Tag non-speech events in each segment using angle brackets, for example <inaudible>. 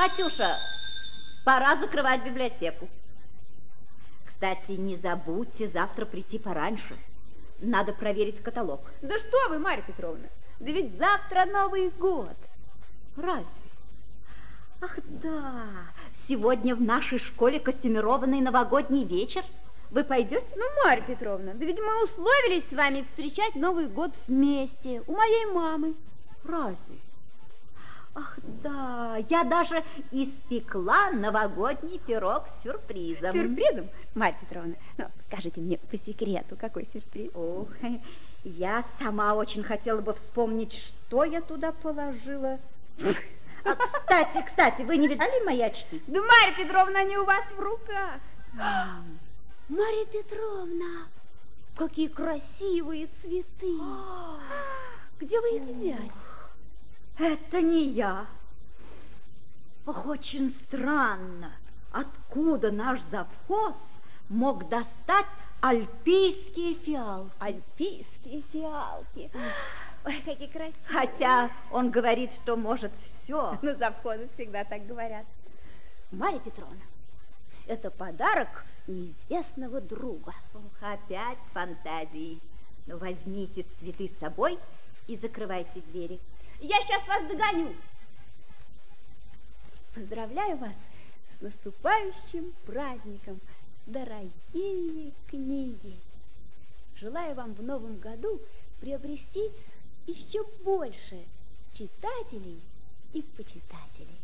Катюша, пора закрывать библиотеку. Кстати, не забудьте завтра прийти пораньше. Надо проверить каталог. Да что вы, Марья Петровна, да ведь завтра Новый год. Разве? Ах, да, сегодня в нашей школе костюмированный новогодний вечер. Вы пойдете? Ну, Марья Петровна, да ведь мы условились с вами встречать Новый год вместе у моей мамы. Разве? Ах, да, я даже испекла новогодний пирог с сюрпризом. Сюрпризом? Марья Петровна, ну, скажите мне по секрету, какой сюрприз? Ох, я сама очень хотела бы вспомнить, что я туда положила. А, кстати, кстати, вы не видали мои очки? Да, Марья Петровна, они у вас в руках. Марья Петровна, какие красивые цветы. Где вы их взяли? Это не я. Ох, очень странно, откуда наш завхоз мог достать альпийские фиалки. Альпийские фиалки. Ой, какие красивые. Хотя он говорит, что может все. Ну, завхозы всегда так говорят. Марья Петровна, это подарок неизвестного друга. Ох, опять фантазии. Ну, возьмите цветы с собой и закрывайте двери. Я сейчас вас догоню. Поздравляю вас с наступающим праздником, дорогие книги. Желаю вам в новом году приобрести еще больше читателей и почитателей.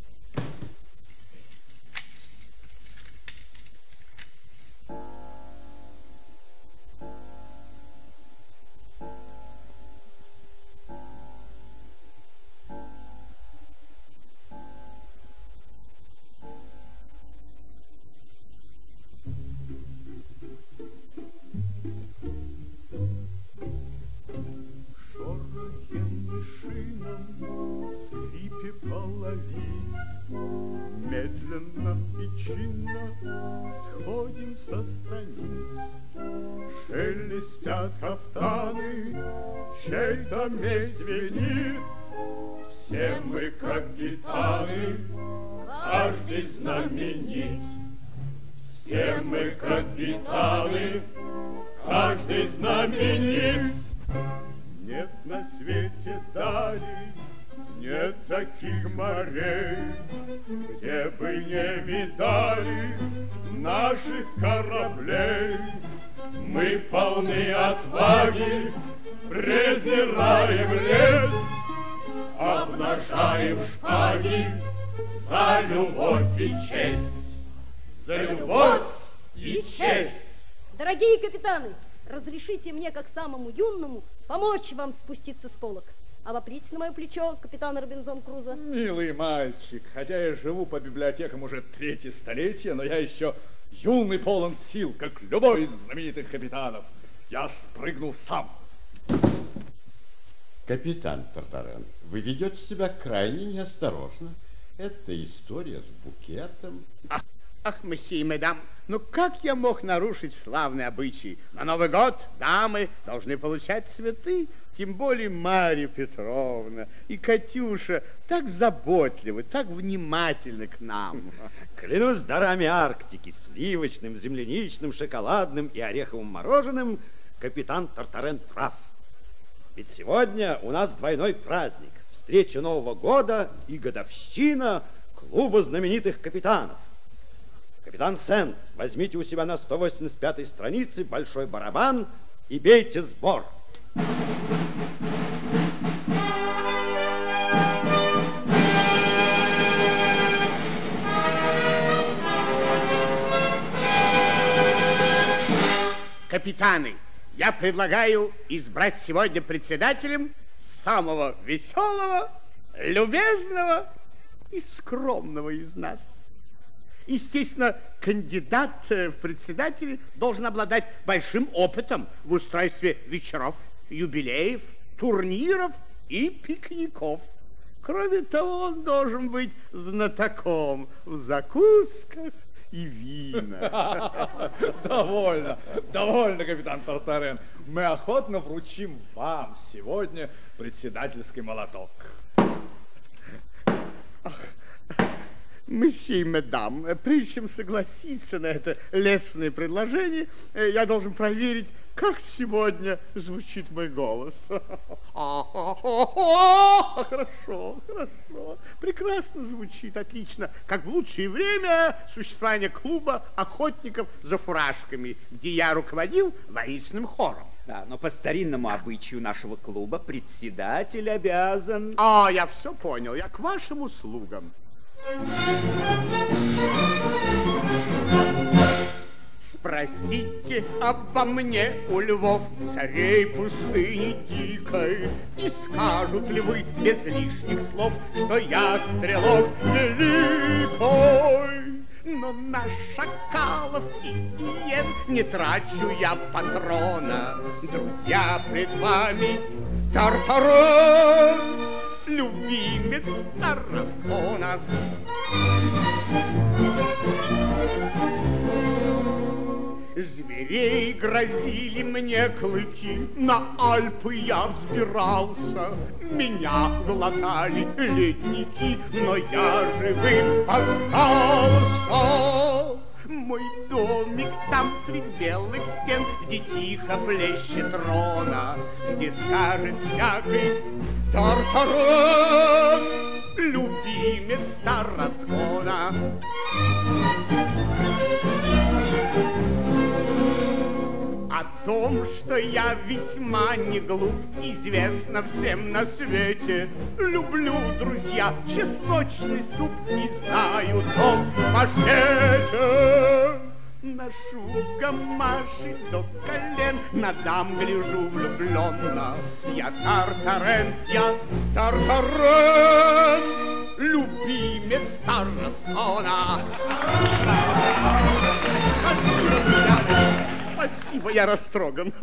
Разрешите мне, как самому юному, помочь вам спуститься с полок. Обопритесь на мое плечо, капитан Робинзон Крузо. Милый мальчик, хотя я живу по библиотекам уже третье столетие, но я еще юный полон сил, как любой из знаменитых капитанов. Я спрыгнул сам. Капитан Тартарен, вы ведете себя крайне неосторожно. Это история с букетом. Ах, ах месье, мадам, ну как я мог нарушить славный обычай? На Новый год дамы должны получать цветы, тем более Марья Петровна и Катюша так заботливы, так внимательны к нам. Клянусь дарами Арктики, сливочным, земляничным, шоколадным и ореховым мороженым, капитан Тартарен прав. Ведь сегодня у нас двойной праздник. Встреча Нового года и годовщина клуба знаменитых капитанов. Капитан Сент, возьмите у себя на 185 странице большой барабан и бейте сбор. Капитаны, я предлагаю избрать сегодня председателем самого веселого, любезного и скромного из нас. Естественно, кандидат э, в председатели должен обладать большим опытом в устройстве вечеров, юбилеев, турниров и пикников. Кроме того, он должен быть знатоком в закусках и вина. <laughs> Довольно, довольно, капитан Тартарен. Мы охотно вручим вам сегодня председательский молоток. Ах, Месье и мадам, прежде чем согласиться на это лестное предложение, э, я должен проверить, как сегодня звучит мой голос. <laughs> Хорошо, хорошо. Прекрасно звучит, отлично. Как в лучшее время существования клуба охотников за фуражками, где я руководил воинственным хором. Да, но по старинному обычаю нашего клуба председатель обязан... А, я все понял. Я к вашим услугам. Спросите обо мне у львов, царей пустыни дикой, И скажут ли вы без лишних слов, что я стрелок великой? Но на шакалов и иен не трачу я патрона. Друзья, пред вами Тартарон, любимец Тарасона. Зверей грозили мне клыки, на Альпы я взбирался. Меня глотали ледники, но я живым остался. Мой домик там среди белых стен, где тихо плещет рона, где скажет всякий Тартарон, любимец Тараскона. Том, что я весьма не глуп, известно всем на свете. Люблю, друзья, чесночный суп и знаю в паштете. Ношу гамаши до колен, на дам гляжу влюбленно. Я Тартарен, я Тартарен, любимец. Спасибо, я растроган. <laughs>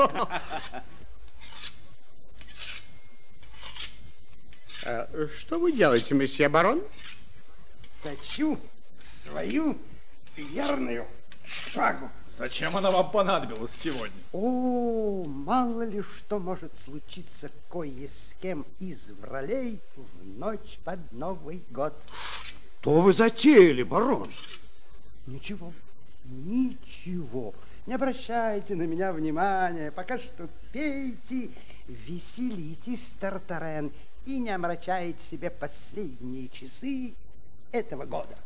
Э, что вы делаете, месье барон? Точу свою верную шпагу. Зачем она вам понадобилась сегодня? О, мало ли что может случиться кое с кем из вралей в ночь под Новый год. Что вы затеяли, барон? Ничего, ничего. Не обращайте на меня внимания. Пока что пейте, веселитесь, Тартарен, и не омрачайте себе последние часы этого года.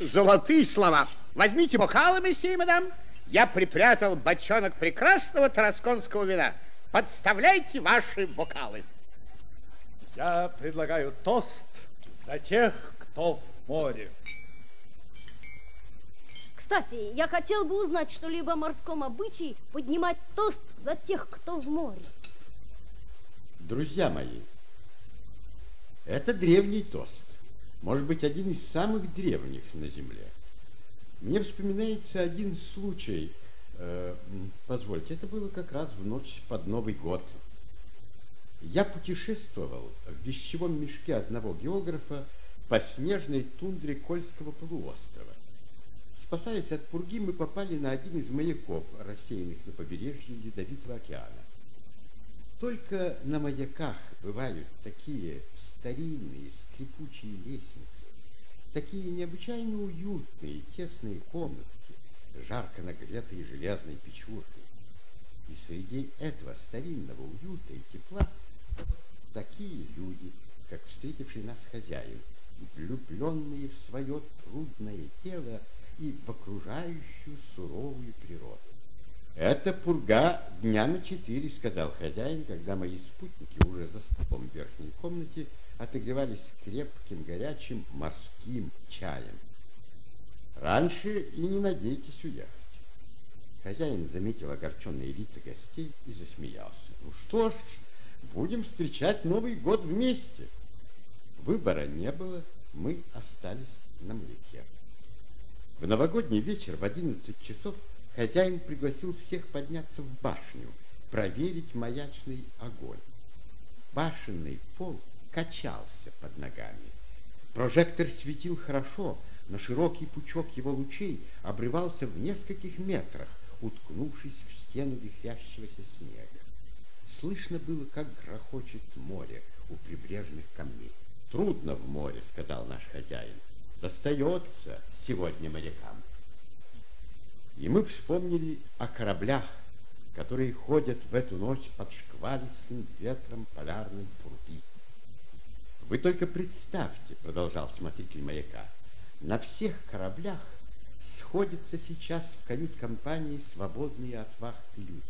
Золотые слова. Возьмите бокалы, месье и мадам. Я припрятал бочонок прекрасного тарасконского вина. Подставляйте ваши бокалы. Я предлагаю тост за тех, кто в море. Кстати, я хотел бы узнать что-либо о морском обычае поднимать тост за тех, кто в море. Друзья мои, это древний тост. Может быть, один из самых древних на Земле. Мне вспоминается один случай. Э, позвольте, это было как раз в ночь под Новый год. Я путешествовал в вещевом мешке одного географа по снежной тундре Кольского полуострова. Спасаясь от пурги, мы попали на один из маяков, рассеянных на побережье Ледовитого океана. Только на маяках бывают такие старинные скрипучие лестницы, такие необычайно уютные тесные комнатки, жарко нагретые железной печуркой. И среди этого старинного уюта и тепла такие люди, как встретивший нас хозяин, влюбленные в свое трудное тело и в окружающую суровую природу. «Это пурга дня на четыре», — сказал хозяин, когда мои спутники уже за столом в верхней комнате отогревались крепким горячим морским чаем. Раньше и не надейтесь уехать. Хозяин заметил огорченные лица гостей и засмеялся. Ну что ж, будем встречать Новый год вместе. Выбора не было, мы остались на маяке. В новогодний вечер в одиннадцать часов хозяин пригласил всех подняться в башню, проверить маячный огонь. Башенный пол качался под ногами. Прожектор светил хорошо, но широкий пучок его лучей обрывался в нескольких метрах, уткнувшись в стену вихрящегося снега. Слышно было, как грохочет море у прибрежных камней. «Трудно в море», — сказал наш хозяин. достается сегодня морякам. И мы вспомнили о кораблях, которые ходят в эту ночь под шквалистым ветром полярной бурды. Вы только представьте, продолжал смотритель маяка, на всех кораблях сходятся сейчас в кают-компании свободные от вахты люди.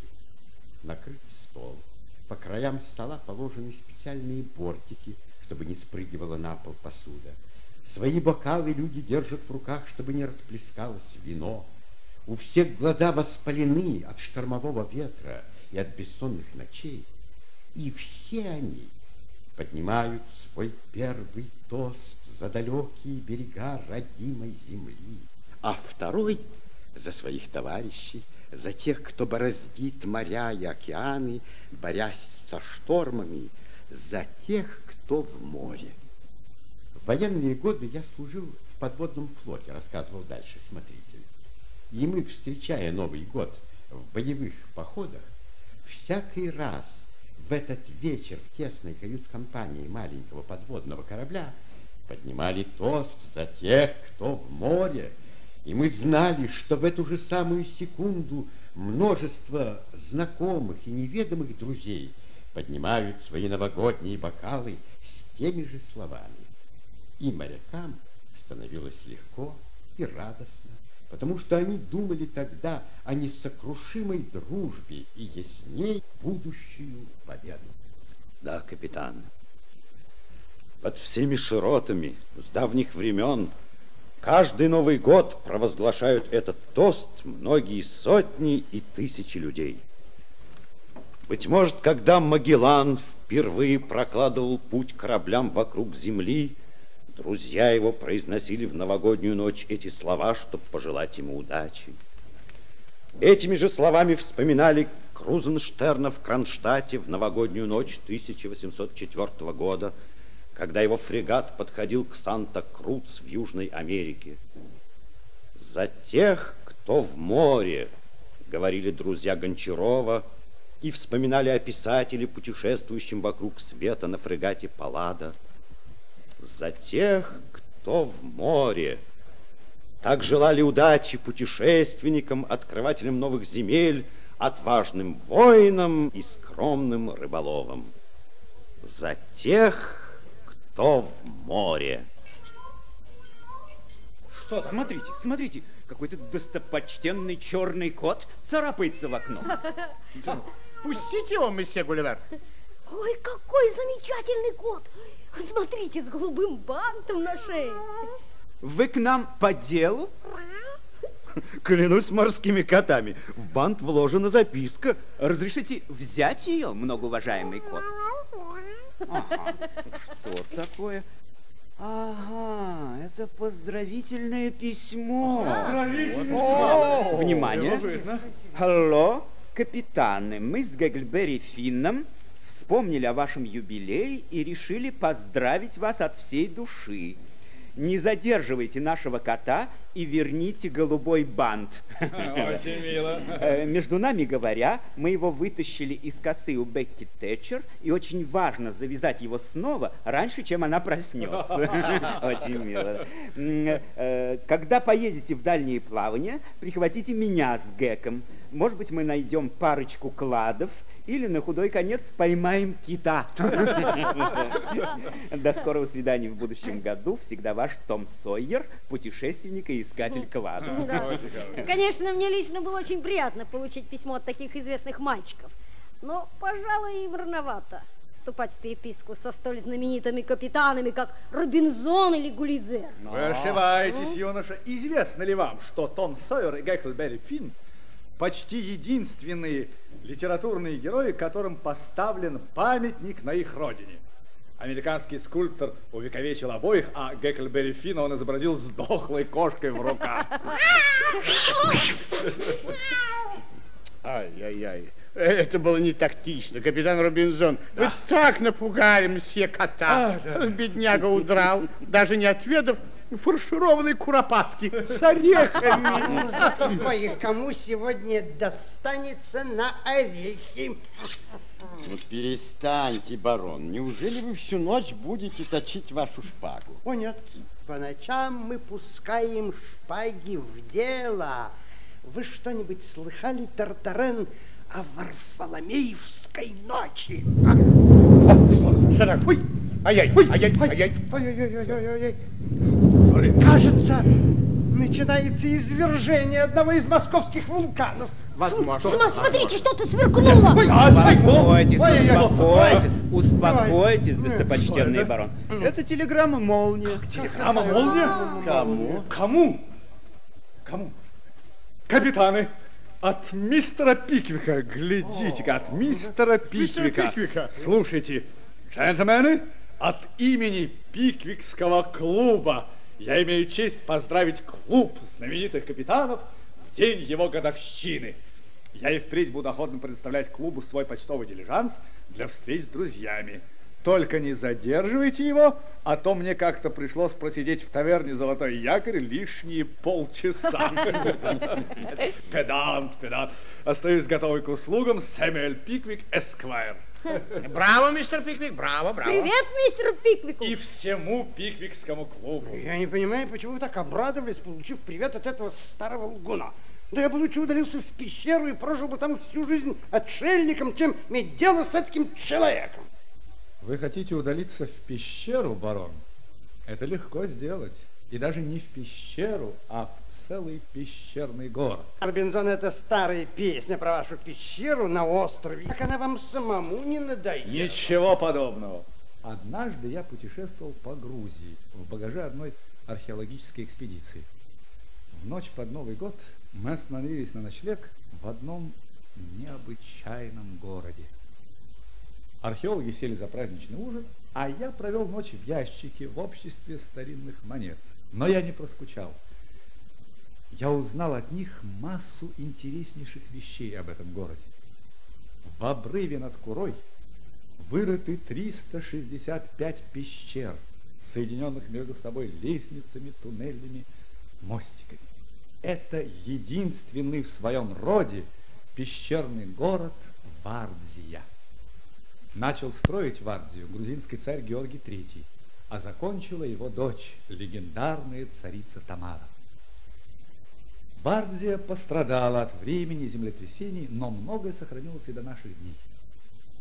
Накрыт стол. По краям стола положены специальные бортики, чтобы не спрыгивала на пол посуда. Свои бокалы люди держат в руках, чтобы не расплескалось вино. У всех глаза воспалены от штормового ветра и от бессонных ночей. И все они поднимают свой первый тост за далекие берега родимой земли. А второй за своих товарищей, за тех, кто бороздит моря и океаны, борясь со штормами, за тех, кто в море. Военные годы я служил в подводном флоте, рассказывал дальше смотритель. И мы, встречая Новый год в боевых походах, всякий раз в этот вечер в тесной кают-компании маленького подводного корабля поднимали тост за тех, кто в море. И мы знали, что в эту же самую секунду множество знакомых и неведомых друзей поднимают свои новогодние бокалы с теми же словами и морякам становилось легко и радостно, потому что они думали тогда о несокрушимой дружбе и ясней будущую победу. Да, капитан, под всеми широтами с давних времен каждый Новый год провозглашают этот тост многие сотни и тысячи людей. Быть может, когда Магеллан впервые прокладывал путь кораблям вокруг Земли, Друзья его произносили в новогоднюю ночь эти слова, чтобы пожелать ему удачи. Этими же словами вспоминали Крузенштерна в Кронштадте в новогоднюю ночь 1804 года, когда его фрегат подходил к Санта-Круц в Южной Америке. «За тех, кто в море», — говорили друзья Гончарова, и вспоминали о писателе, путешествующем вокруг света на фрегате Паллада — за тех, кто в море. Так желали удачи путешественникам, открывателям новых земель, отважным воинам и скромным рыболовам. За тех, кто в море. Что, смотрите, смотрите, какой-то достопочтенный черный кот царапается в окно. Пустите его, месье Гулливер. Ой, какой замечательный кот! Смотрите, с голубым бантом на шее. Вы к нам по делу? Клянусь морскими котами, в бант вложена записка. Разрешите взять ее, многоуважаемый кот? Ага. Что такое? Ага, это поздравительное письмо. Поздравительное письмо. Внимание. Алло, капитаны, мы с Гегльберри Финном вспомнили о вашем юбилее и решили поздравить вас от всей души. Не задерживайте нашего кота и верните голубой бант. <laughs> Очень мило. Э, между нами говоря, мы его вытащили из косы у Бекки Тэтчер, и очень важно завязать его снова раньше, чем она проснется. <laughs> Очень мило. Э, когда поедете в дальние плавания, прихватите меня с Геком. Может быть, мы найдем парочку кладов, или на худой конец поймаем кита. До скорого свидания в будущем году. Всегда ваш Том Сойер, путешественник и искатель клада. Да. Конечно, мне лично было очень приятно получить письмо от таких известных мальчиков. Но, пожалуй, им рановато вступать в переписку со столь знаменитыми капитанами, как Робинзон или Гулливер. Вы ошибаетесь, юноша. Известно ли вам, что Том Сойер и Геклберри Финн почти единственные литературные герои, которым поставлен памятник на их родине. Американский скульптор увековечил обоих, а Геклберри Финна он изобразил с дохлой кошкой в руках. Ай-яй-яй. Это было не тактично, капитан Робинзон. Да. Вы так напугали мсье кота. А, да. Бедняга удрал, даже не отведав фаршированной куропатки с орехами. Зато кое-кому сегодня достанется на орехи. Ну, перестаньте, барон. Неужели вы всю ночь будете точить вашу шпагу? О, нет, по ночам мы пускаем шпаги в дело. Вы что-нибудь слыхали, Тартарен, о Варфоломеевской ночи? Сынок, ой, ай-яй, ай-яй, ай-яй. Ой-ой-ой-ой-ой. Кажется, начинается извержение одного из московских вулканов. Возможно. Сма, смотрите, что-то сверкнуло. Успокойтесь, успокойтесь, успокойтесь, Ой. достопочтенный барон. Это телеграмма молния. Телеграмма молния? Кому? Кому? Кому? Капитаны, от мистера Пиквика, глядите-ка, от мистера Пиквика. Пиквика. Слушайте, джентльмены, от имени Пиквикского клуба я имею честь поздравить клуб знаменитых капитанов в день его годовщины. Я и впредь буду охотно предоставлять клубу свой почтовый дилижанс для встреч с друзьями. Только не задерживайте его, а то мне как-то пришлось просидеть в таверне «Золотой якорь» лишние полчаса. <laughs> Педант, педант. Остаюсь готовый к услугам. Сэмюэль Пиквик, Эсквайр. <laughs> Браво, мистер Пиквик, браво, браво. Привет, мистер Пиквику. И всему Пиквикскому клубу. Я не понимаю, почему вы так обрадовались, получив привет от этого старого лгуна. Да я бы лучше удалился в пещеру и прожил бы там всю жизнь отшельником, чем иметь дело с таким человеком. Вы хотите удалиться в пещеру, барон? Это легко сделать. И даже не в пещеру, а в целый пещерный город. Робинзон, это старая песня про вашу пещеру на острове. Как она вам самому не надоела? Ничего подобного. Однажды я путешествовал по Грузии в багаже одной археологической экспедиции. В ночь под Новый год мы остановились на ночлег в одном необычайном городе. Археологи сели за праздничный ужин, а я провел ночь в ящике в обществе старинных монет. Но я не проскучал. Я узнал от них массу интереснейших вещей об этом городе. В обрыве над Курой вырыты 365 пещер, соединенных между собой лестницами, туннелями, мостиками. Это единственный в своем роде пещерный город Вардзия. Начал строить Вардзию грузинский царь Георгий III, а закончила его дочь, легендарная царица Тамара. Вардзия пострадала от времени землетрясений, но многое сохранилось и до наших дней.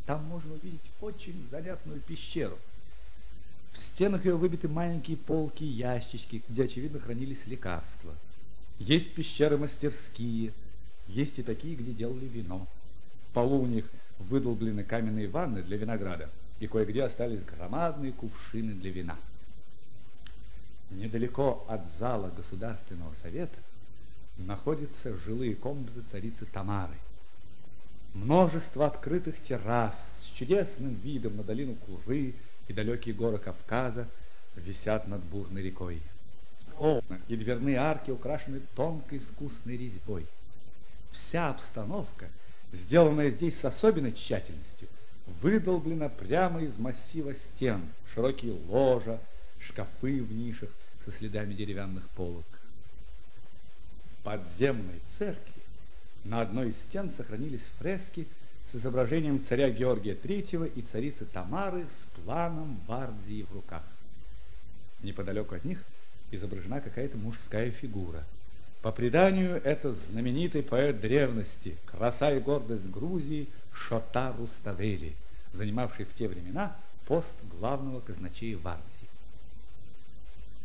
Там можно увидеть очень занятную пещеру. В стенах ее выбиты маленькие полки и ящички, где, очевидно, хранились лекарства. Есть пещеры-мастерские, есть и такие, где делали вино. В полу у них выдолблены каменные ванны для винограда, и кое-где остались громадные кувшины для вина. Недалеко от зала Государственного совета находятся жилые комнаты царицы Тамары. Множество открытых террас с чудесным видом на долину Куры и далекие горы Кавказа висят над бурной рекой. Окна и дверные арки украшены тонкой искусной резьбой. Вся обстановка, сделанная здесь с особенной тщательностью, выдолблена прямо из массива стен, широкие ложа, шкафы в нишах со следами деревянных полок. Подземной церкви на одной из стен сохранились фрески с изображением царя Георгия III и царицы Тамары с планом Вардии в руках. Неподалеку от них изображена какая-то мужская фигура. По преданию, это знаменитый поэт древности, краса и гордость Грузии Шота Руставели, занимавший в те времена пост главного казначея Вардии.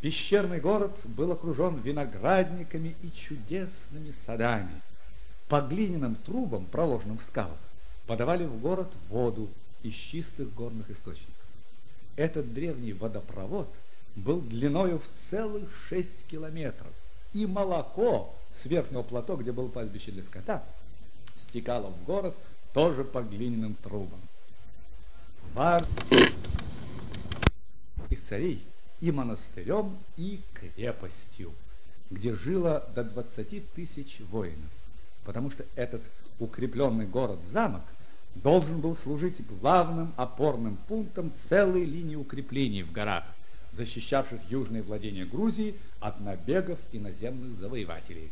Пещерный город был окружен виноградниками и чудесными садами. По глиняным трубам, проложенным в скалах, подавали в город воду из чистых горных источников. Этот древний водопровод был длиною в целых шесть километров, и молоко с верхнего плато, где было пастбище для скота, стекало в город тоже по глиняным трубам. Вар их царей и монастырем, и крепостью, где жило до 20 тысяч воинов, потому что этот укрепленный город-замок должен был служить главным опорным пунктом целой линии укреплений в горах, защищавших южные владения Грузии от набегов иноземных завоевателей.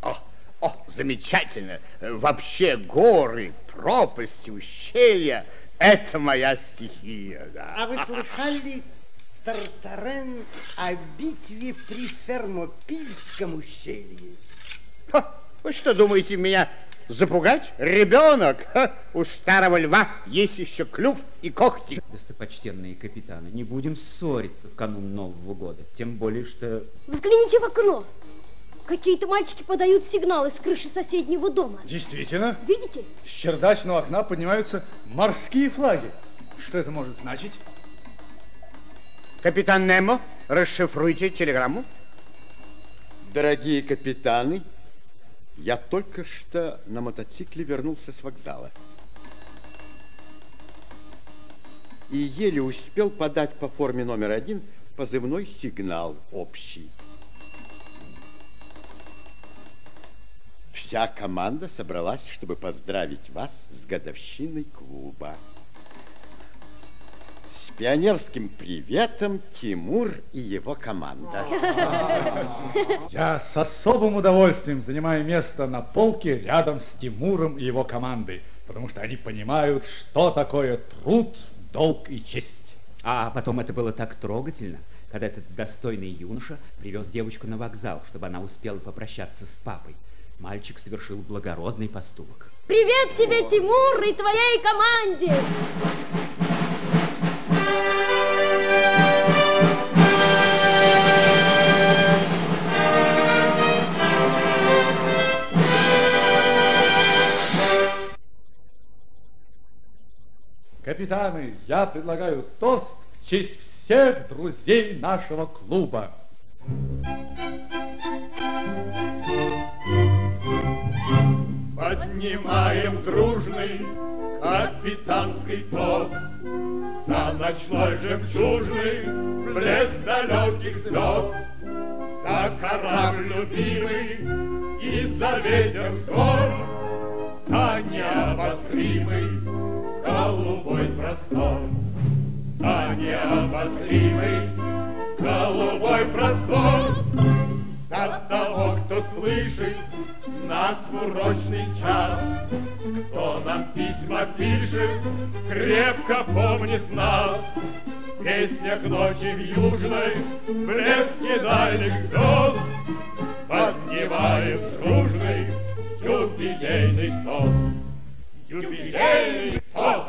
О, О, замечательно. Вообще горы, пропасти, ущелья – это моя стихия. Да. А вы слыхали, Тартарен, о битве при Фермопильском ущелье? Ха, вы что, думаете, меня запугать? Ребенок! Ха, у старого льва есть еще клюв и когти. Достопочтенные капитаны, не будем ссориться в канун Нового года. Тем более, что... Взгляните в окно. Какие-то мальчики подают сигналы с крыши соседнего дома. Действительно, Видите? с чердачного окна поднимаются морские флаги. Что это может значить? Капитан Немо, расшифруйте телеграмму. Дорогие капитаны, я только что на мотоцикле вернулся с вокзала. И еле успел подать по форме номер один позывной сигнал общий. Вся команда собралась, чтобы поздравить вас с годовщиной клуба. Пионерским приветом Тимур и его команда. <laughs> Я с особым удовольствием занимаю место на полке рядом с Тимуром и его командой, потому что они понимают, что такое труд, долг и честь. А потом это было так трогательно, когда этот достойный юноша привез девочку на вокзал, чтобы она успела попрощаться с папой. Мальчик совершил благородный поступок. Привет тебе, Тимур, и твоей команде! Капитаны, я предлагаю тост в честь всех друзей нашего клуба. Поднимаем дружный капитанский тост. За ночной жемчужный блеск далеких звезд За корабль любимый и за ветер с гор. За необозримый голубой простор. За необозримый голубой простор. За того, кто слышит нас в урочный час. Кто нам письма пишет, крепко помнит нас. В песнях ночи в южной, в блеске дальних звезд Поднимаем дружный юбилейный тост. Юбилейный тост!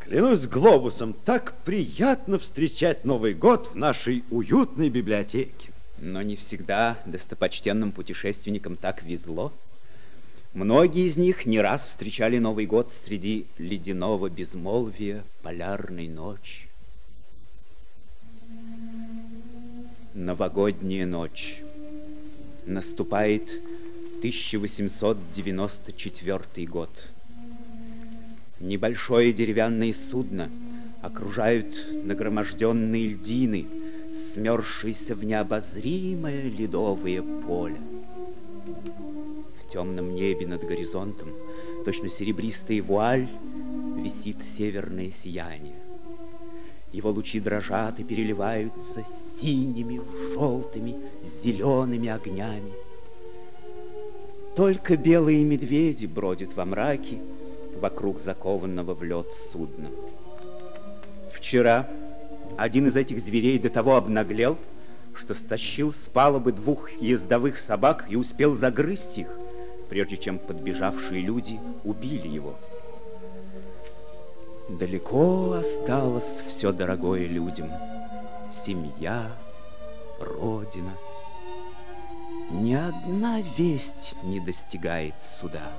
Клянусь глобусом, так приятно встречать Новый год в нашей уютной библиотеке. Но не всегда достопочтенным путешественникам так везло. Многие из них не раз встречали Новый год среди ледяного безмолвия полярной ночи. Новогодняя ночь. Наступает 1894 год. Небольшое деревянное судно окружают нагроможденные льдины, смерзшиеся в необозримое ледовое поле. В темном небе над горизонтом, точно серебристая вуаль, висит северное сияние. Его лучи дрожат и переливаются синими, желтыми, зелеными огнями. Только белые медведи бродят во мраке вокруг закованного в лед судна. Вчера один из этих зверей до того обнаглел, что стащил с палубы двух ездовых собак и успел загрызть их, прежде чем подбежавшие люди убили его. Далеко осталось все дорогое людям. Семья, родина. Ни одна весть не достигает суда.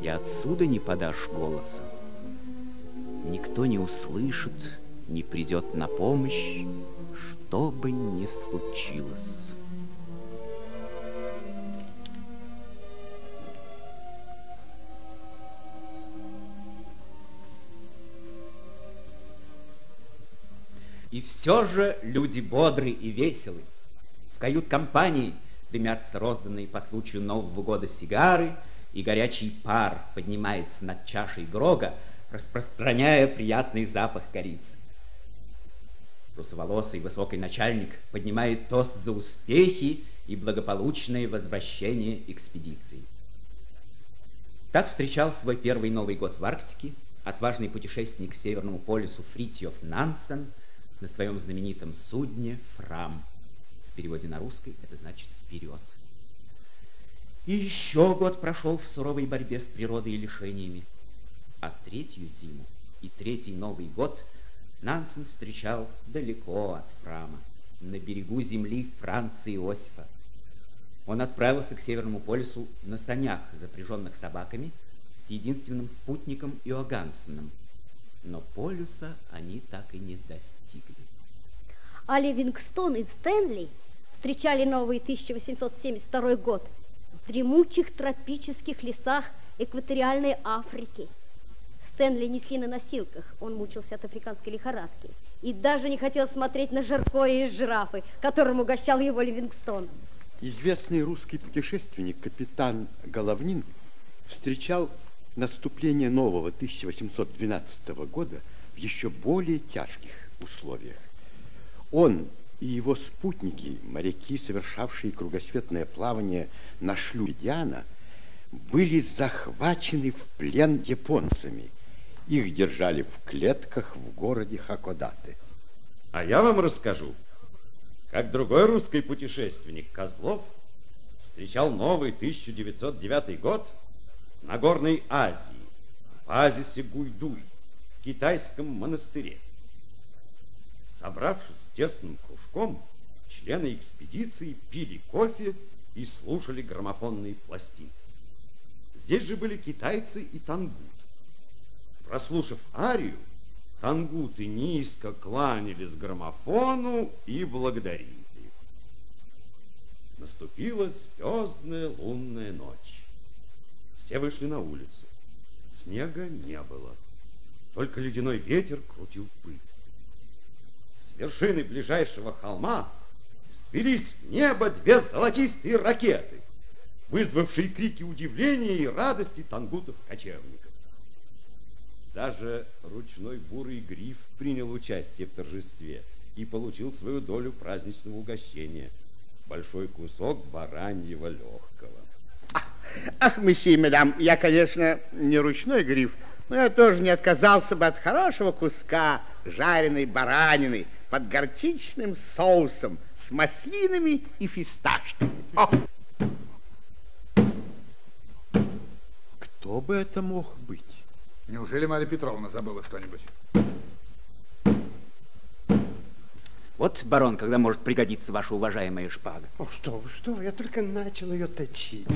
И отсюда не подашь голоса. Никто не услышит, не придет на помощь, что бы ни случилось. И все же люди бодры и веселы. В кают-компании дымятся розданные по случаю Нового года сигары, и горячий пар поднимается над чашей Грога, распространяя приятный запах корицы. Русоволосый высокий начальник поднимает тост за успехи и благополучное возвращение экспедиции. Так встречал свой первый Новый год в Арктике отважный путешественник к Северному полюсу Фритьев Нансен на своем знаменитом судне «Фрам». В переводе на русский это значит «вперед». И еще год прошел в суровой борьбе с природой и лишениями. А третью зиму и третий Новый год Нансен встречал далеко от Фрама, на берегу земли Франции Иосифа. Он отправился к Северному полюсу на санях, запряженных собаками, с единственным спутником Иогансеном. Но полюса они так и не достигли. А Ливингстон и Стэнли встречали новый 1872 год в дремучих тропических лесах экваториальной Африки. Стэнли несли на носилках, он мучился от африканской лихорадки и даже не хотел смотреть на жаркое из жирафы, которым угощал его Ливингстон. Известный русский путешественник капитан Головнин встречал наступление нового 1812 года в еще более тяжких условиях. Он и его спутники, моряки, совершавшие кругосветное плавание на шлюпе Диана, были захвачены в плен японцами. Их держали в клетках в городе Хакодате. А я вам расскажу, как другой русский путешественник Козлов встречал новый 1909 год на Горной Азии, в оазисе Гуйдуй, в китайском монастыре. Собравшись тесным кружком, члены экспедиции пили кофе и слушали граммофонные пластинки. Здесь же были китайцы и тангут. Прослушав арию, тангуты низко кланялись граммофону и благодарили. Наступила звездная лунная ночь. Все вышли на улицу. Снега не было. Только ледяной ветер крутил пыль. С вершины ближайшего холма взвелись в небо две золотистые ракеты, вызвавшие крики удивления и радости тангутов-кочевников. Даже ручной бурый гриф принял участие в торжестве и получил свою долю праздничного угощения – большой кусок бараньего легкого. Ах, месье, мадам, я, конечно, не ручной гриф, но я тоже не отказался бы от хорошего куска жареной баранины под горчичным соусом с маслинами и фисташками. О! Кто бы это мог быть? Неужели Марья Петровна забыла что-нибудь? Вот, барон, когда может пригодиться ваша уважаемая шпага. О, что вы, что вы, я только начал ее точить.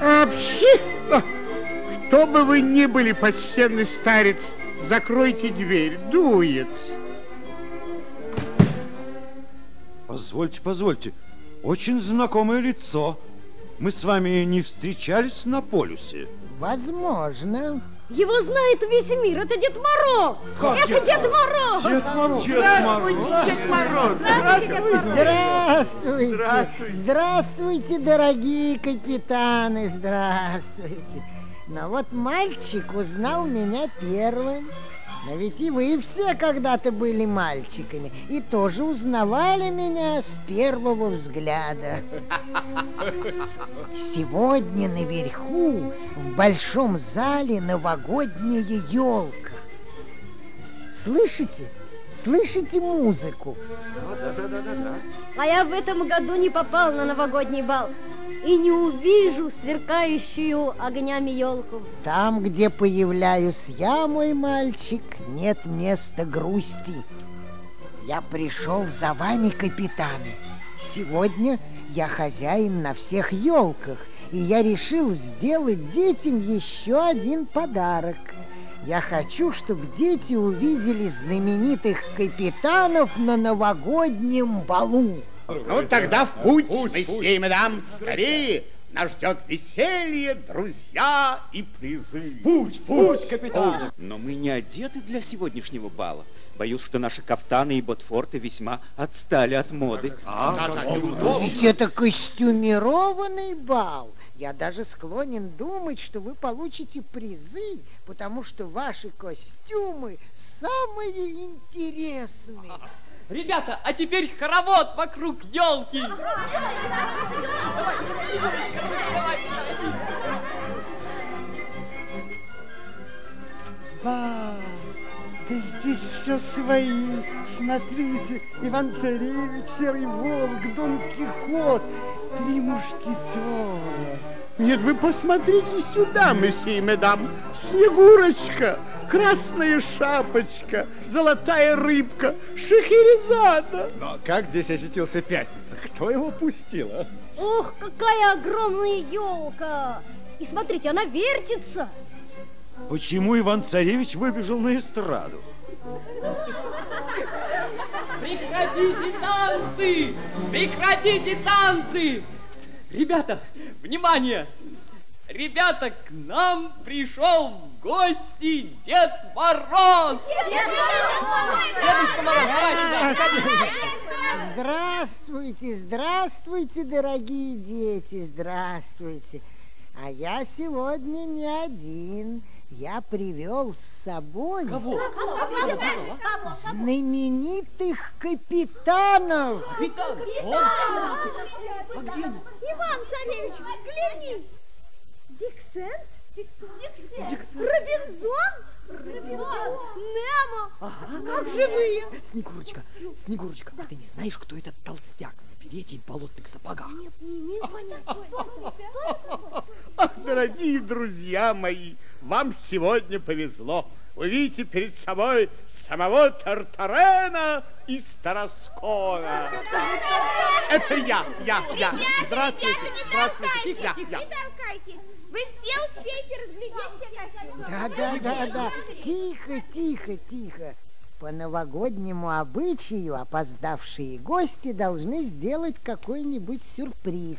А вообще, о, кто бы вы ни были, почтенный старец, закройте дверь, дует. Позвольте, позвольте, очень знакомое лицо. Мы с вами не встречались на полюсе. Возможно. Его знает весь мир. Это Дед Мороз. Как это Дед Дед Мороз. Дед Мороз. Дед Мороз. Здравствуйте, Дед Мороз. Здравствуйте. Здравствуйте. Здравствуйте, дорогие капитаны. Здравствуйте. Но вот мальчик узнал меня первым. Но ведь и вы все когда-то были мальчиками и тоже узнавали меня с первого взгляда. Сегодня наверху в большом зале новогодняя елка. Слышите? Слышите музыку? А я в этом году не попал на новогодний бал и не увижу сверкающую огнями елку. Там, где появляюсь я, мой мальчик, нет места грусти. Я пришел за вами, капитаны. Сегодня я хозяин на всех елках, и я решил сделать детям еще один подарок. Я хочу, чтобы дети увидели знаменитых капитанов на новогоднем балу. Ну, тогда в путь, месье и мадам, скорее. Нас ждет веселье, друзья и призы. Путь, путь, капитан! Но мы не одеты для сегодняшнего бала. Боюсь, что наши кафтаны и ботфорты весьма отстали от моды. Ведь это костюмированный бал. Я даже склонен думать, что вы получите призы, потому что ваши костюмы самые интересные. Ребята, а теперь хоровод вокруг елки. Ба, здесь все свои. Смотрите, Иван-Царевич, Серый Волк, Дон Кихот, Три мушкетера. Нет, вы посмотрите сюда, месье и медам. Снегурочка, красная шапочка, золотая рыбка, Шахерезада. Но как здесь очутился Пятница? Кто его пустил, а? Ох, какая огромная елка! И смотрите, она вертится. Почему Иван-Царевич выбежал на эстраду? Прекратите танцы! Прекратите танцы! Ребята, внимание! Ребята, к нам пришел в гости Дед Мороз! Дедушка Мороз, Здравствуйте, здравствуйте, дорогие дети, здравствуйте. А я сегодня не один. Я привел с собой Кого? знаменитых капитанов. Капитан, он? А где они? Иван Царевич, взгляни. Диксент? Диксент. Робинзон? Робинзон. Немо. Как живые. Снегурочка, Снегурочка, а ты не знаешь, кто этот толстяк в берете и болотных сапогах? Нет, не имею понятия. Ах, дорогие друзья мои, вам сегодня повезло. Вы видите перед собой самого Тартарена из Тараскона. Это я, я, я. Здравствуйте, здравствуйте. Я, я. толкайтесь. Вы все успеете разглядеть Да, да, да, да. Тихо, тихо, тихо. По новогоднему обычаю опоздавшие гости должны сделать какой-нибудь сюрприз.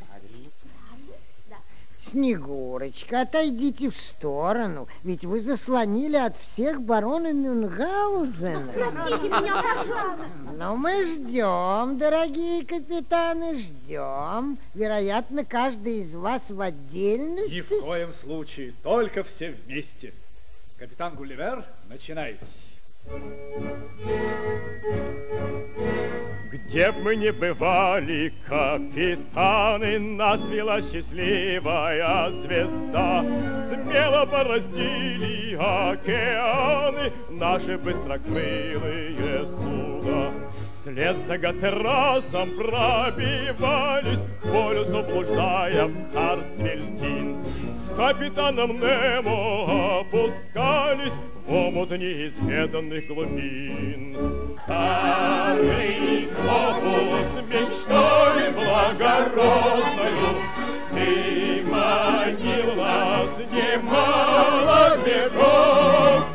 Снегурочка, отойдите в сторону, ведь вы заслонили от всех барона Мюнхгаузена. Простите меня, пожалуйста. Но мы ждем, дорогие капитаны, ждем. Вероятно, каждый из вас в отдельности. Ни в коем случае, только все вместе. Капитан Гулливер, начинайте. Где б мы не бывали, капитаны, Нас вела счастливая звезда. Смело бороздили океаны Наши быстрокрылые суда. Вслед за Гатерасом пробивались, Полюсу блуждая в царстве льдин. С капитаном Немо опускались В омут неизведанных глубин. Старый глобус мечтой благородною Ты манил нас немало веков,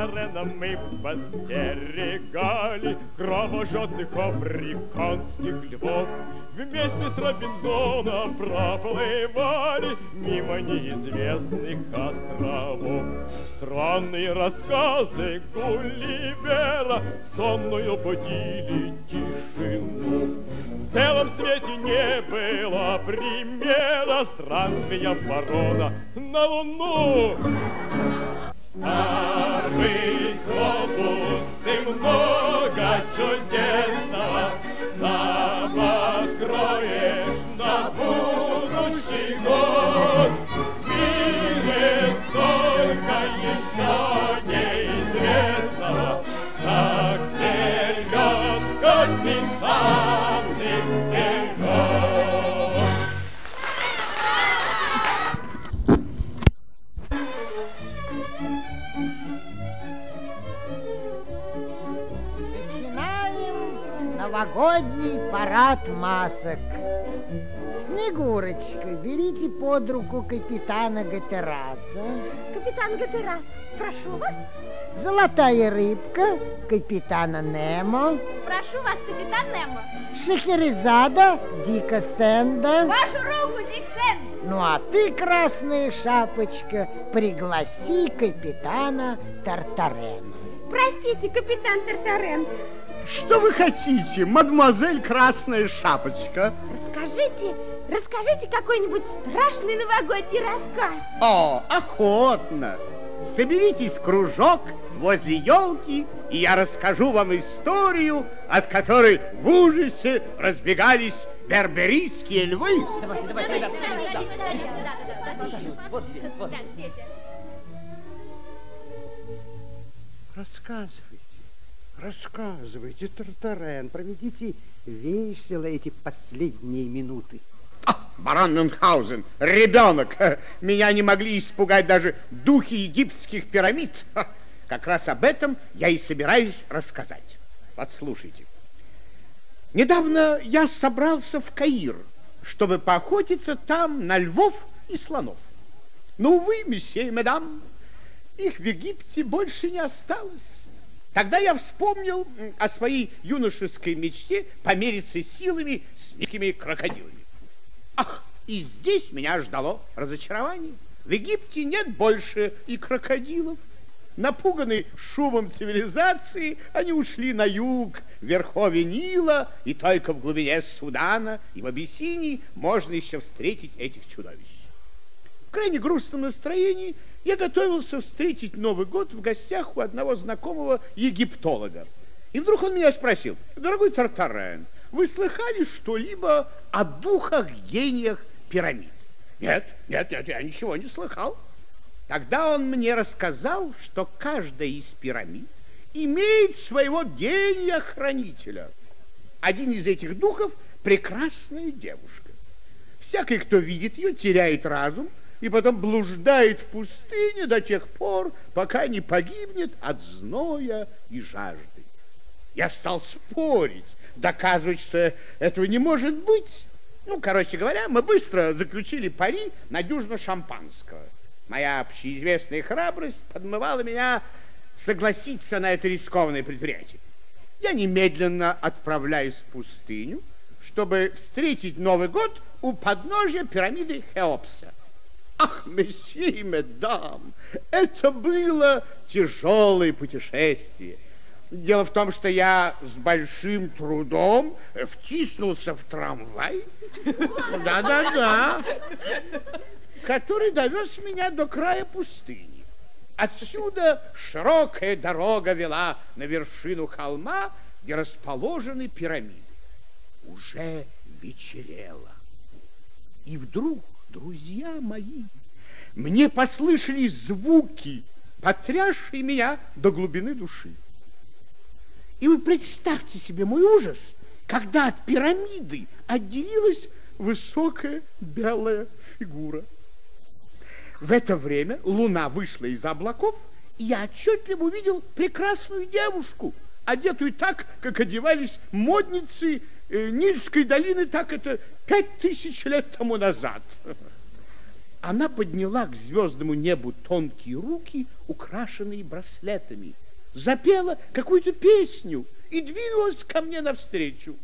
С Артареном мы подстерегали Кровожадных африканских львов. Вместе с Робинзоном проплывали Мимо неизвестных островов. Странные рассказы Гулливера Сонную будили тишину. В целом свете не было примера. Странствия ворона на луну Старый глобус, ты много чудесного нам откроешь новогодний парад масок. Снегурочка, берите под руку капитана Гатераса. Капитан Гатерас, прошу вас. Золотая рыбка, капитана Немо. Прошу вас, капитан Немо. Шахерезада, Дика Сенда. Вашу руку, Дик Сэнд. Ну а ты, красная шапочка, пригласи капитана Тартарена. Простите, капитан Тартарен. Что вы хотите, мадемуазель Красная Шапочка? Расскажите, расскажите какой-нибудь страшный новогодний рассказ. О, охотно. Соберитесь в кружок возле елки, и я расскажу вам историю, от которой в ужасе разбегались берберийские львы. Давайте, давайте, ребята, Вот здесь, вот. Рассказывайте, рассказывайте, Тартарен, проведите весело эти последние минуты. Барон Мюнхгаузен, ребенок. Меня не могли испугать даже духи египетских пирамид. Как раз об этом я и собираюсь рассказать. Подслушайте. Недавно я собрался в Каир, чтобы поохотиться там на львов и слонов. Но, увы, месье и мадам, их в Египте больше не осталось. Тогда я вспомнил о своей юношеской мечте помериться силами с некими крокодилами. Ах, и здесь меня ждало разочарование. В Египте нет больше и крокодилов. Напуганные шумом цивилизации, они ушли на юг, в верховье Нила, и только в глубине Судана и в Абиссинии можно еще встретить этих чудовищ. В крайне грустном настроении я готовился встретить Новый год в гостях у одного знакомого египтолога. И вдруг он меня спросил, дорогой Тартарен, вы слыхали что-либо о духах-гениях пирамид? Нет, нет, нет, я ничего не слыхал. Тогда он мне рассказал, что каждая из пирамид имеет своего гения-хранителя. Один из этих духов – прекрасная девушка. Всякий, кто видит ее, теряет разум и потом блуждает в пустыне до тех пор, пока не погибнет от зноя и жажды. Я стал спорить, доказывать, что этого не может быть. Ну, короче говоря, мы быстро заключили пари на дюжину шампанского. Моя общеизвестная храбрость подмывала меня согласиться на это рискованное предприятие. Я немедленно отправляюсь в пустыню, чтобы встретить Новый год у подножия пирамиды Хеопса. Ах, месье и медам, это было тяжелое путешествие – Дело в том, что я с большим трудом втиснулся в трамвай. Да-да-да. Который довез меня до края пустыни. Отсюда широкая дорога вела на вершину холма, где расположены пирамиды. Уже вечерело. И вдруг, друзья мои, мне послышались звуки, потрясшие меня до глубины души. И вы представьте себе мой ужас, когда от пирамиды отделилась высокая белая фигура. В это время луна вышла из облаков, и я отчетливо увидел прекрасную девушку, одетую так, как одевались модницы Нильской долины, так это пять тысяч лет тому назад. Она подняла к звездному небу тонкие руки, украшенные браслетами – запела какую-то песню и двинулась ко мне навстречу.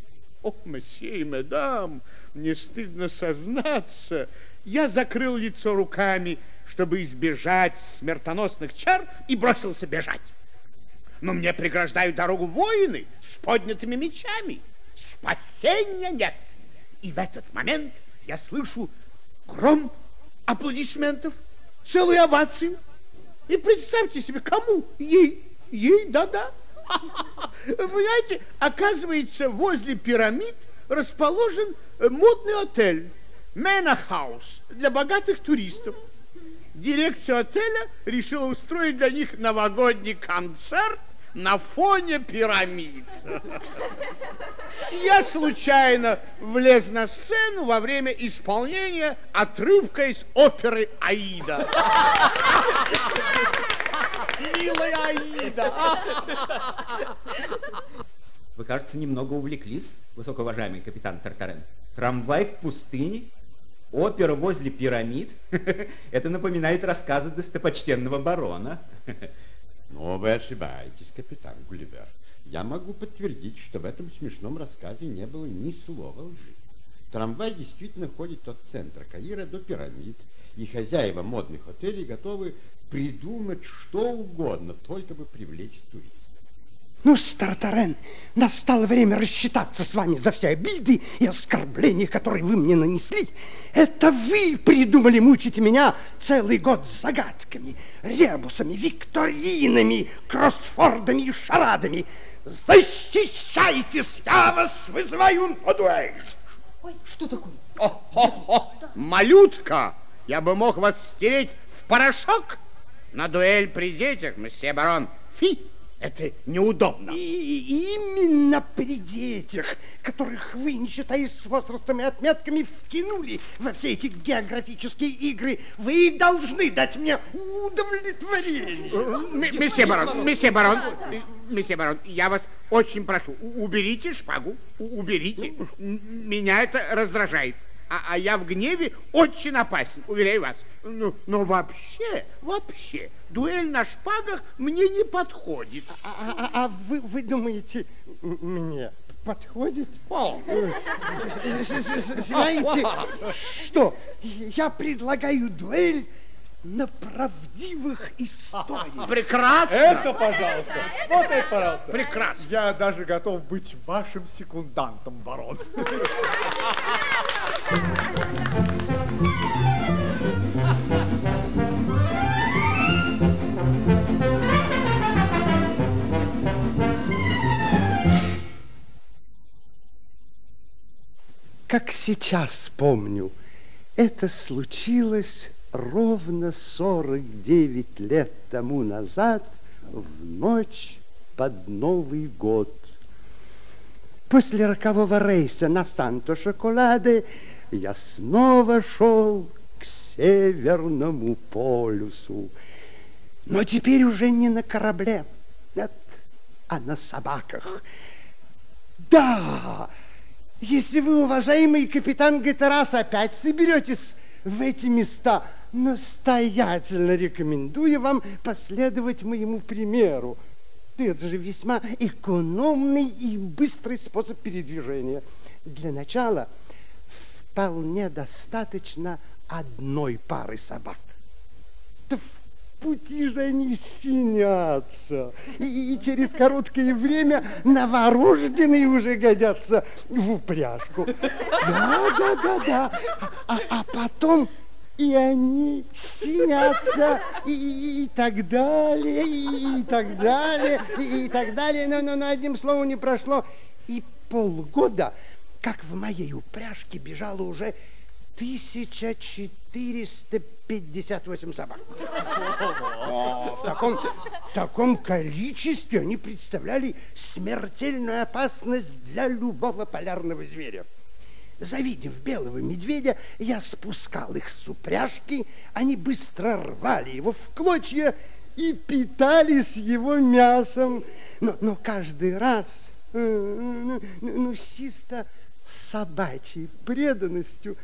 О, месье и мадам, мне стыдно сознаться. Я закрыл лицо руками, чтобы избежать смертоносных чар, и бросился бежать. Но мне преграждают дорогу воины с поднятыми мечами. Спасения нет. И в этот момент я слышу гром аплодисментов, целую овацию. И представьте себе, кому? Ей. Ей, да-да. <laughs> Понимаете, оказывается, возле пирамид расположен э, модный отель Мэна Хаус для богатых туристов. Дирекция отеля решила устроить для них новогодний концерт на фоне пирамид. Я случайно влез на сцену во время исполнения отрывка из оперы «Аида». Милая Аида! Вы, кажется, немного увлеклись, высокоуважаемый капитан Тартарен. Трамвай в пустыне? Опера возле пирамид? <laughs> Это напоминает рассказы достопочтенного барона. Но вы ошибаетесь, капитан Гулливер. Я могу подтвердить, что в этом смешном рассказе не было ни слова лжи. Трамвай действительно ходит от центра Каира до пирамид, и хозяева модных отелей готовы придумать что угодно, только бы привлечь туристов. Ну, Стартарен, настало время рассчитаться с вами за все обиды и оскорбления, которые вы мне нанесли. Это вы придумали мучить меня целый год с загадками, ребусами, викторинами, кроссфордами и шарадами. Защищайтесь, я вас вызываю на дуэль. Ой, что такое? О-хо-хо! Малютка! Я бы мог вас стереть в порошок. На дуэль при детях, месье барон. Фи! Это неудобно. И именно при детях, которых вы, не считаясь с возрастом и отметками, втянули во все эти географические игры, вы должны дать мне удовлетворение. М- Месье барон, месье барон, э, месье барон, я вас очень прошу, уберите шпагу, уберите. Меня это раздражает. А, а я в гневе очень опасен, уверяю вас. Ну, но вообще, вообще, дуэль на шпагах мне не подходит. А, а- а вы, вы думаете, мне подходит? О. Знаете, что? Я предлагаю дуэль на правдивых историях. Прекрасно. Это, пожалуйста. Вот это, пожалуйста. Прекрасно. Я даже готов быть вашим секундантом, барон. Как сейчас помню, это случилось ровно 49 лет тому назад, в ночь под Новый год. После рокового рейса на Санто-Шоколаде я снова шел к Северному полюсу. Но теперь уже не на корабле, нет, а на собаках. Да, если вы, уважаемый капитан Гетерас, опять соберетесь в эти места, настоятельно рекомендую вам последовать моему примеру. Это же весьма экономный и быстрый способ передвижения. Для начала вполне достаточно одной пары собак. Пути же они щенятся. И, и через короткое время новорожденные уже годятся в упряжку. Да, да, да, да. А, а потом и они щенятся, и, и- и так далее, и, и так далее, и, и так далее. Но, но, но одним словом не прошло и полгода, как в моей упряжке бежало уже 1458 собак. О, в таком, таком количестве они представляли смертельную опасность для любого полярного зверя. Завидев белого медведя, я спускал их с упряжки, они быстро рвали его в клочья и питались его мясом. Но, но каждый раз, э, ну, ну, ну, с чисто собачьей преданностью,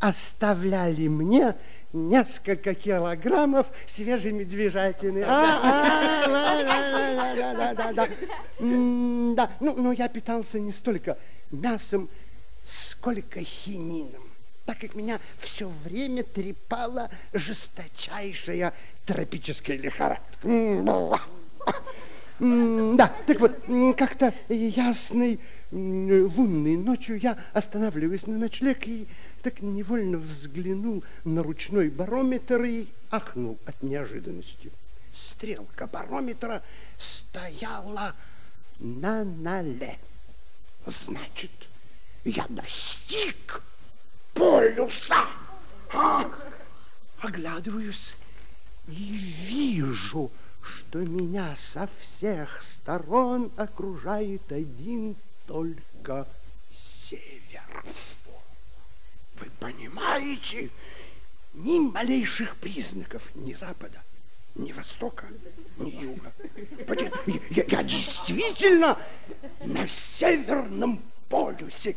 оставляли мне несколько килограммов свежей медвежатины. А, а, да, да, да, да, да, ну, но я питался не столько мясом, сколько хинином, так как меня все время трепала жесточайшая тропическая лихорадка. Да, так вот, как-то ясной лунной ночью я останавливаюсь на ночлег и так невольно взглянул на ручной барометр и ахнул от неожиданности. Стрелка барометра стояла на ноле. Значит, я достиг полюса. А? Оглядываюсь и вижу, что меня со всех сторон окружает один только север. Вы понимаете, ни малейших признаков ни запада, ни востока, ни юга. Я, я действительно на северном полюсе.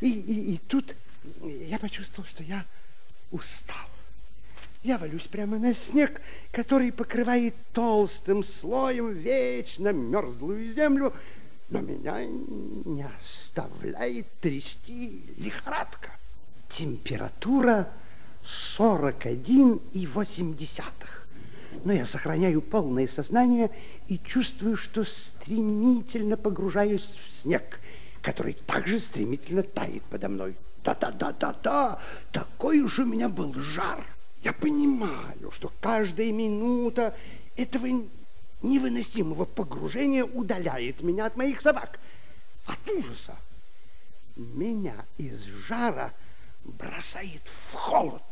И, и, и тут я почувствовал, что я устал. Я валюсь прямо на снег, который покрывает толстым слоем вечно мерзлую землю, но меня не оставляет трясти лихорадка. Температура 41,8. Но я сохраняю полное сознание и чувствую, что стремительно погружаюсь в снег, который также стремительно тает подо мной. Да-да-да-да-да, такой уж у меня был жар. Я понимаю, что каждая минута этого невыносимого погружения удаляет меня от моих собак. От ужаса меня из жара бросает в холод.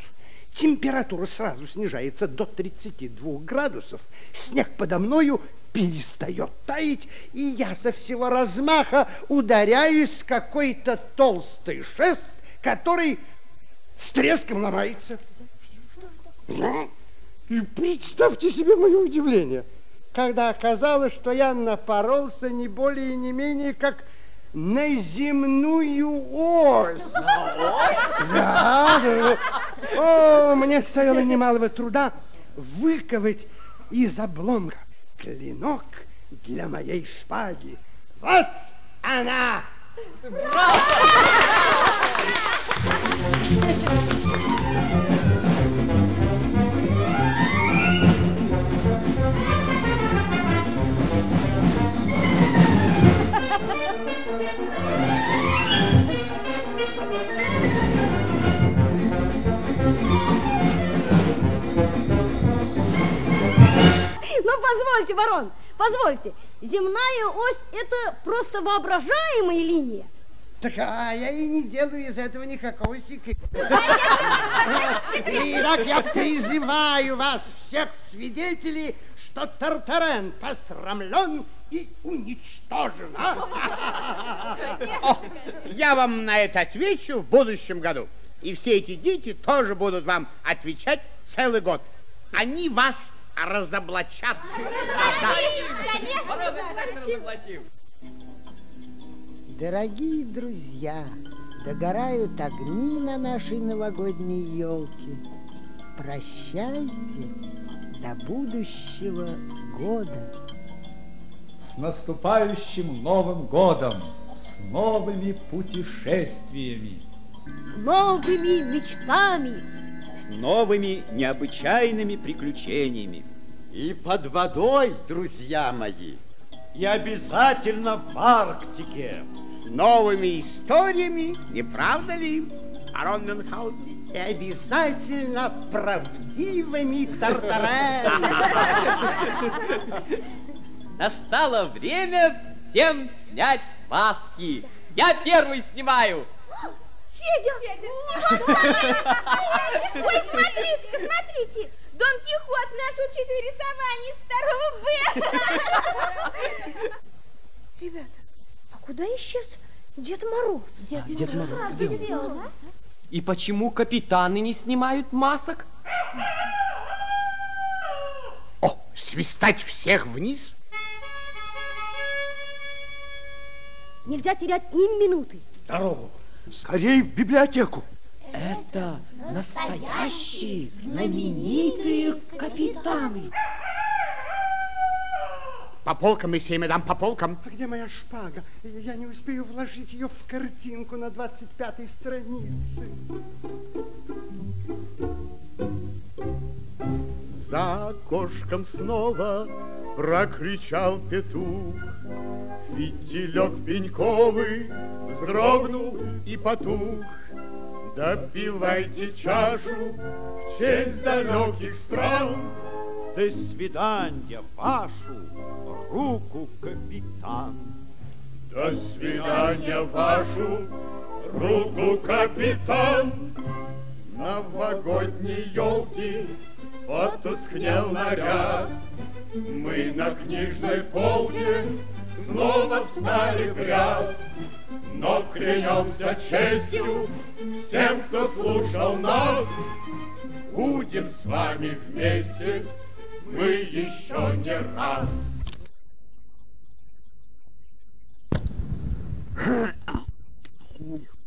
Температура сразу снижается до 32 градусов. Снег подо мною перестает таять, и я со всего размаха ударяюсь какой-то толстый шест, который с треском ломается. И представьте себе мое удивление, когда оказалось, что я напоролся не более и не менее, как на земную ось. Да, да. О, мне стоило немалого труда выковать из обломка клинок для моей шпаги. Вот она! Браво! Ну, позвольте, барон, позвольте. Земная ось – это просто воображаемая линия. Так, а я и не делаю из этого никакого секрета. <laughs> Итак, я призываю вас всех в свидетели, что Тартарен посрамлен и уничтожен. А? О, я вам на это отвечу в будущем году. И все эти дети тоже будут вам отвечать целый год. Они вас разоблачат. Дорогие друзья, догорают огни на нашей новогодней елке. Прощайте до будущего года. С наступающим Новым годом, с новыми путешествиями, с новыми мечтами, с новыми необычайными приключениями. И под водой, друзья мои. И обязательно в Арктике. С новыми историями, не правда ли, Арон Мюнхгаузен? И обязательно правдивыми тартарен. <laughs> Настало время всем снять маски. Я первый снимаю. Федя! Федя! Ой, смотрите смотрите! Дон Кихот наш учитель рисования второго Б. Ребята, а куда исчез Дед Мороз? Дед, а, Дед Мороз, а, где, где он? И почему капитаны не снимают масок? О, свистать всех вниз? Нельзя терять ни минуты. Дорогу. Скорей в библиотеку. Это настоящие знаменитые капитаны. По полкам, месье, мадам, по полкам. А где моя шпага? Я не успею вложить ее в картинку на 25-й странице. За окошком снова прокричал петух. Фитилек пеньковый вздрогнул и потух. Допивайте чашу в честь далеких стран. До свидания вашу руку, капитан. До свидания вашу руку, капитан. Новогодней елки потускнел наряд. Мы на книжной полке снова встали в ряд. Но клянемся честью всем, кто слушал нас, Будем с вами вместе мы еще не раз. Ugh. <laughs>